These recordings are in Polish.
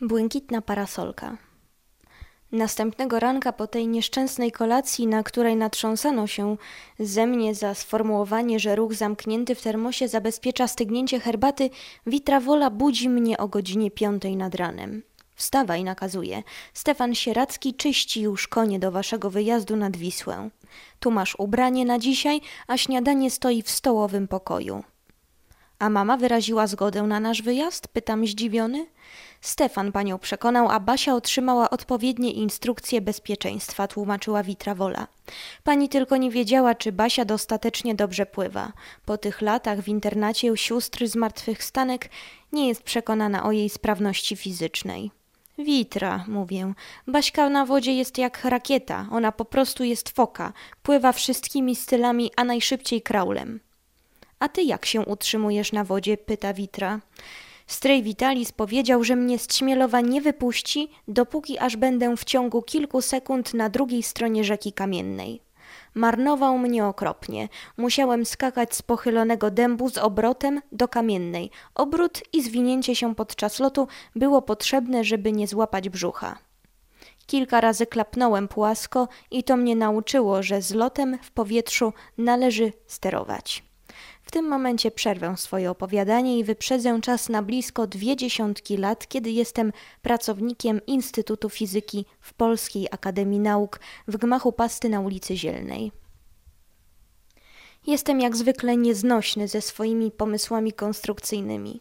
Błękitna parasolka. Następnego ranka po tej nieszczęsnej kolacji, na której natrząsano się ze mnie za sformułowanie, że ruch zamknięty w termosie zabezpiecza stygnięcie herbaty, Witrawola budzi mnie o godzinie piątej nad ranem. Wstawaj, nakazuje. Stefan Sieracki czyści już konie do waszego wyjazdu nad Wisłę. Tu masz ubranie na dzisiaj, a śniadanie stoi w stołowym pokoju. A mama wyraziła zgodę na nasz wyjazd? Pytam zdziwiony. Stefan panią przekonał, a Basia otrzymała odpowiednie instrukcje bezpieczeństwa, tłumaczyła Witrawola. Pani tylko nie wiedziała, czy Basia dostatecznie dobrze pływa. Po tych latach w internacie u sióstr zmartwychwstanek nie jest przekonana o jej sprawności fizycznej. Witra, mówię. Baśka na wodzie jest jak rakieta, ona po prostu jest foka, pływa wszystkimi stylami, a najszybciej kraulem. A ty jak się utrzymujesz na wodzie? pyta Witra. Stryj Witalis powiedział, że mnie z Ćmielowa nie wypuści, dopóki aż będę w ciągu kilku sekund na drugiej stronie rzeki Kamiennej. Marnował mnie okropnie. Musiałem skakać z pochylonego dębu z obrotem do kamiennej. Obrót i zwinięcie się podczas lotu było potrzebne, żeby nie złapać brzucha. Kilka razy klapnąłem płasko i to mnie nauczyło, że z lotem w powietrzu należy sterować. W tym momencie przerwę swoje opowiadanie i wyprzedzę czas na blisko dwie dziesiątki lat, kiedy jestem pracownikiem Instytutu Fizyki w Polskiej Akademii Nauk w gmachu pasty na ulicy Zielnej. Jestem jak zwykle nieznośny ze swoimi pomysłami konstrukcyjnymi.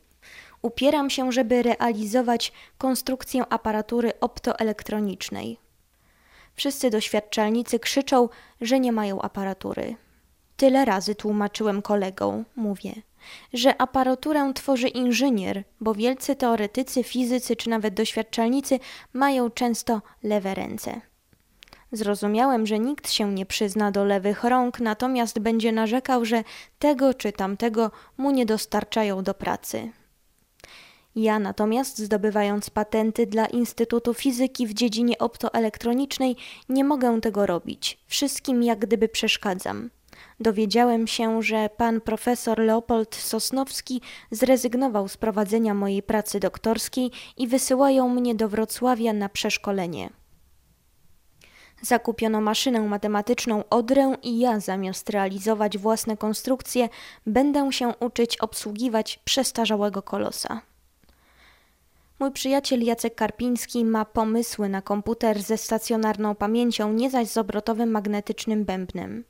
Upieram się, żeby realizować konstrukcję aparatury optoelektronicznej. Wszyscy doświadczalnicy krzyczą, że nie mają aparatury. Tyle razy tłumaczyłem kolegom, mówię, że aparaturę tworzy inżynier, bo wielcy teoretycy, fizycy czy nawet doświadczalnicy mają często lewe ręce. Zrozumiałem, że nikt się nie przyzna do lewych rąk, natomiast będzie narzekał, że tego czy tamtego mu nie dostarczają do pracy. Ja natomiast, zdobywając patenty dla Instytutu Fizyki w dziedzinie optoelektronicznej, nie mogę tego robić. Wszystkim jak gdyby przeszkadzam dowiedziałem się, że pan profesor Leopold Sosnowski zrezygnował z prowadzenia mojej pracy doktorskiej i wysyłają mnie do Wrocławia na przeszkolenie. Zakupiono maszynę matematyczną Odrę i ja zamiast realizować własne konstrukcje będę się uczyć obsługiwać przestarzałego kolosa. Mój przyjaciel Jacek Karpiński ma pomysły na komputer ze stacjonarną pamięcią, nie zaś z obrotowym magnetycznym bębnem.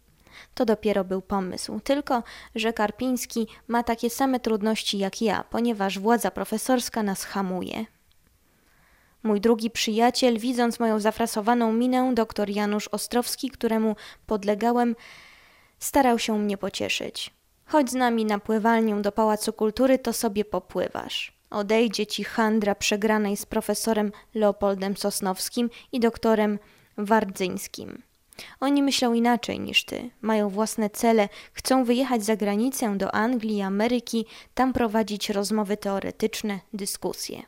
To dopiero był pomysł, tylko że Karpiński ma takie same trudności jak ja, ponieważ władza profesorska nas hamuje. Mój drugi przyjaciel, widząc moją zafrasowaną minę, doktor Janusz Ostrowski, któremu podlegałem, starał się mnie pocieszyć. Chodź z nami na pływalnię do Pałacu Kultury, to sobie popływasz. Odejdzie ci handra przegranej z profesorem Leopoldem Sosnowskim i doktorem Wardzyńskim. Oni myślą inaczej niż ty, mają własne cele, chcą wyjechać za granicę do Anglii, Ameryki, tam prowadzić rozmowy teoretyczne, dyskusje.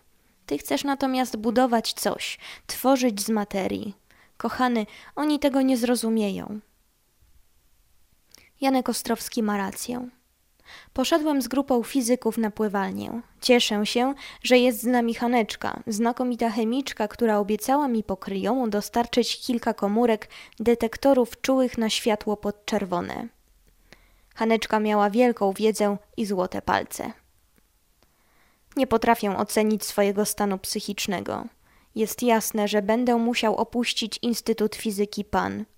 Ty chcesz natomiast budować coś, tworzyć z materii. Kochany, oni tego nie zrozumieją. Janek Ostrowski ma rację. Poszedłem z grupą fizyków na pływalnię. Cieszę się, że jest z nami Haneczka, znakomita chemiczka, która obiecała mi po kryjomu dostarczyć kilka komórek detektorów czułych na światło podczerwone. Haneczka miała wielką wiedzę i złote palce. Nie potrafię ocenić swojego stanu psychicznego. Jest jasne, że będę musiał opuścić Instytut Fizyki PAN –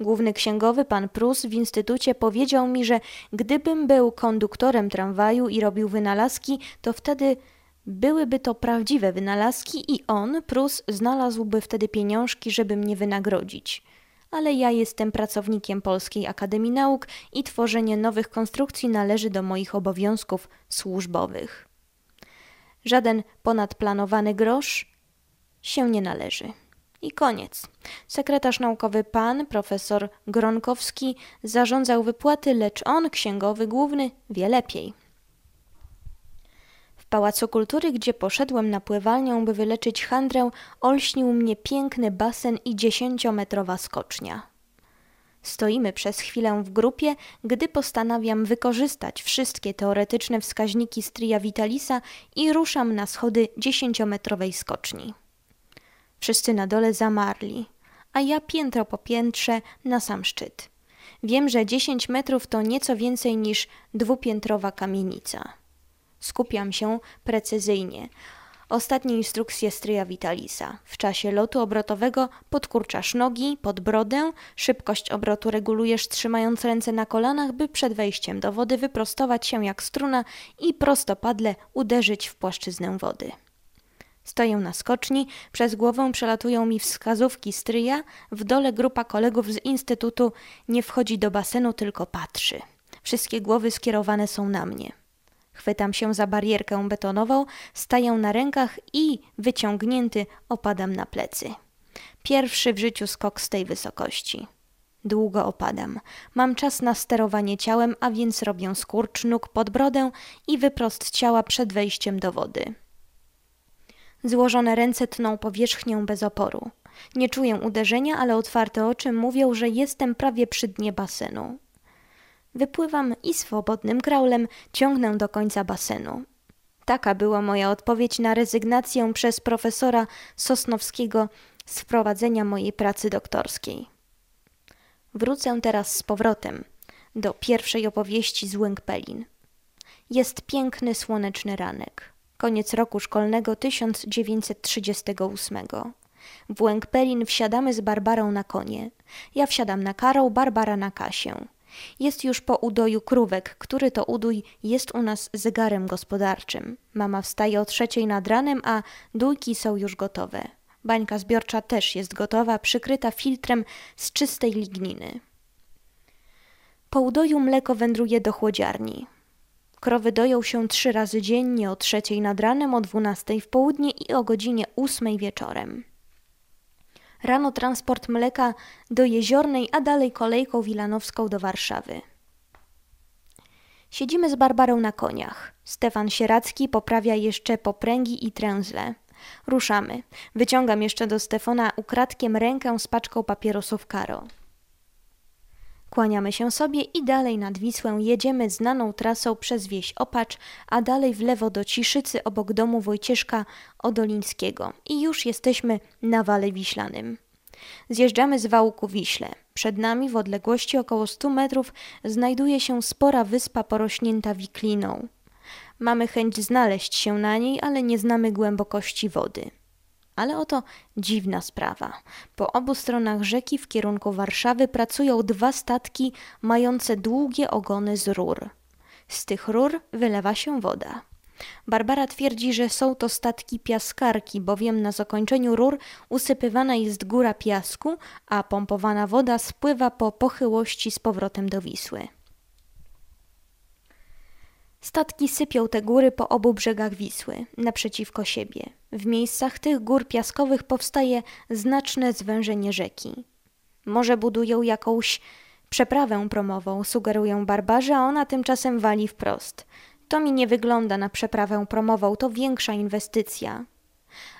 Główny księgowy pan Prus w instytucie powiedział mi, że gdybym był konduktorem tramwaju i robił wynalazki, to wtedy byłyby to prawdziwe wynalazki i on, Prus, znalazłby wtedy pieniążki, żeby mnie wynagrodzić. Ale ja jestem pracownikiem Polskiej Akademii Nauk i tworzenie nowych konstrukcji należy do moich obowiązków służbowych. Żaden ponadplanowany grosz się nie należy. I koniec. Sekretarz naukowy pan profesor Gronkowski zarządzał wypłaty, lecz on, księgowy główny, wie lepiej. W Pałacu Kultury, gdzie poszedłem na pływalnię, by wyleczyć handrę, olśnił mnie piękny basen i dziesięciometrowa skocznia. Stoimy przez chwilę w grupie, gdy postanawiam wykorzystać wszystkie teoretyczne wskaźniki stria vitalisa i ruszam na schody dziesięciometrowej skoczni. Wszyscy na dole zamarli, a ja piętro po piętrze na sam szczyt. Wiem, że 10 metrów to nieco więcej niż dwupiętrowa kamienica. Skupiam się precyzyjnie. Ostatnie instrukcje stryja Vitalisa. W czasie lotu obrotowego podkurczasz nogi pod brodę, szybkość obrotu regulujesz trzymając ręce na kolanach, by przed wejściem do wody wyprostować się jak struna i prostopadle uderzyć w płaszczyznę wody. Stoję na skoczni, przez głowę przelatują mi wskazówki stryja, w dole grupa kolegów z instytutu nie wchodzi do basenu, tylko patrzy. Wszystkie głowy skierowane są na mnie. Chwytam się za barierkę betonową, staję na rękach i, wyciągnięty, opadam na plecy. Pierwszy w życiu skok z tej wysokości. Długo opadam. Mam czas na sterowanie ciałem, a więc robię skurcz nóg pod brodę i wyprost ciała przed wejściem do wody. Złożone ręce tną powierzchnię bez oporu. Nie czuję uderzenia, ale otwarte oczy mówią, że jestem prawie przy dnie basenu. Wypływam i swobodnym kraulem ciągnę do końca basenu. Taka była moja odpowiedź na rezygnację przez profesora Sosnowskiego z wprowadzenia mojej pracy doktorskiej. Wrócę teraz z powrotem do pierwszej opowieści z Łękpelin. Jest piękny, słoneczny ranek. Koniec roku szkolnego 1938. W Łękpelin wsiadamy z Barbarą na konie. Ja wsiadam na Karą, Barbara na Kasię. Jest już po udoju krówek, który to udój jest u nas zegarem gospodarczym. Mama wstaje o trzeciej nad ranem, a dójki są już gotowe. Bańka zbiorcza też jest gotowa, przykryta filtrem z czystej ligniny. Po udoju mleko wędruje do chłodziarni. Krowy doją się trzy razy dziennie o trzeciej nad ranem, o dwunastej w południe i o godzinie ósmej wieczorem. Rano transport mleka do Jeziornej, a dalej kolejką wilanowską do Warszawy. Siedzimy z Barbarą na koniach. Stefan Sieracki poprawia jeszcze popręgi i tręzle. Ruszamy. Wyciągam jeszcze do Stefana ukradkiem rękę z paczką papierosów Karo. Kłaniamy się sobie i dalej nad Wisłę jedziemy znaną trasą przez wieś Opacz, a dalej w lewo do Ciszycy obok domu Wojcieszka Odolińskiego i już jesteśmy na Wale Wiślanym. Zjeżdżamy z wału ku Wiśle. Przed nami w odległości około 100 metrów znajduje się spora wyspa porośnięta wikliną. Mamy chęć znaleźć się na niej, ale nie znamy głębokości wody. Ale oto dziwna sprawa. Po obu stronach rzeki w kierunku Warszawy pracują dwa statki mające długie ogony z rur. Z tych rur wylewa się woda. Barbara twierdzi, że są to statki piaskarki, bowiem na zakończeniu rur usypywana jest góra piasku, a pompowana woda spływa po pochyłości z powrotem do Wisły. Statki sypią te góry po obu brzegach Wisły, naprzeciwko siebie. W miejscach tych gór piaskowych powstaje znaczne zwężenie rzeki. Może budują jakąś przeprawę promową, sugerują barbarze, a ona tymczasem wali wprost. To mi nie wygląda na przeprawę promową, to większa inwestycja.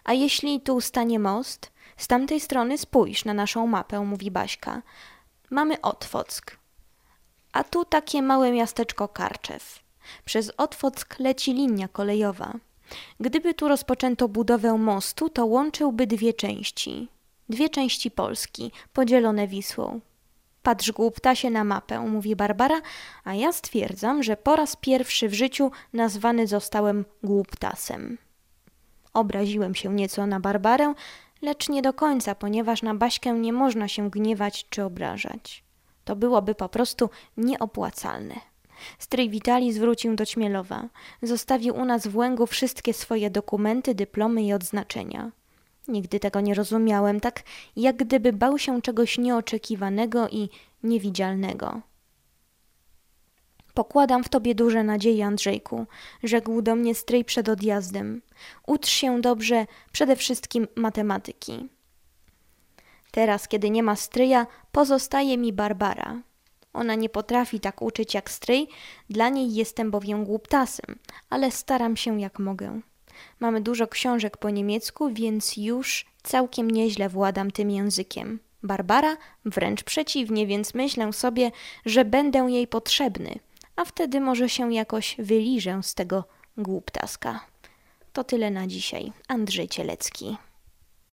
A jeśli tu stanie most? Z tamtej strony spójrz na naszą mapę, mówi Baśka. Mamy Otwock. A tu takie małe miasteczko Karczew. Przez Otwock leci linia kolejowa. Gdyby tu rozpoczęto budowę mostu, to łączyłby dwie części. Dwie części Polski, podzielone Wisłą. Patrz głuptasie na mapę, mówi Barbara, a ja stwierdzam, że po raz pierwszy w życiu nazwany zostałem głuptasem. Obraziłem się nieco na Barbarę, lecz nie do końca, ponieważ na Baśkę nie można się gniewać czy obrażać. To byłoby po prostu nieopłacalne. Stryj Witali zwrócił do Ćmielowa. Zostawił u nas w Łęgu wszystkie swoje dokumenty, dyplomy i odznaczenia. Nigdy tego nie rozumiałem, tak jak gdyby bał się czegoś nieoczekiwanego i niewidzialnego. Pokładam w tobie duże nadzieje, Andrzejku, rzekł do mnie stryj przed odjazdem. Ucz się dobrze, przede wszystkim matematyki. Teraz, kiedy nie ma stryja, pozostaje mi Barbara. Ona nie potrafi tak uczyć jak stryj, dla niej jestem bowiem głuptasem, ale staram się jak mogę. Mamy dużo książek po niemiecku, więc już całkiem nieźle władam tym językiem. Barbara wręcz przeciwnie, więc myślę sobie, że będę jej potrzebny, a wtedy może się jakoś wyliżę z tego głuptaska. To tyle na dzisiaj. Andrzej Cielecki.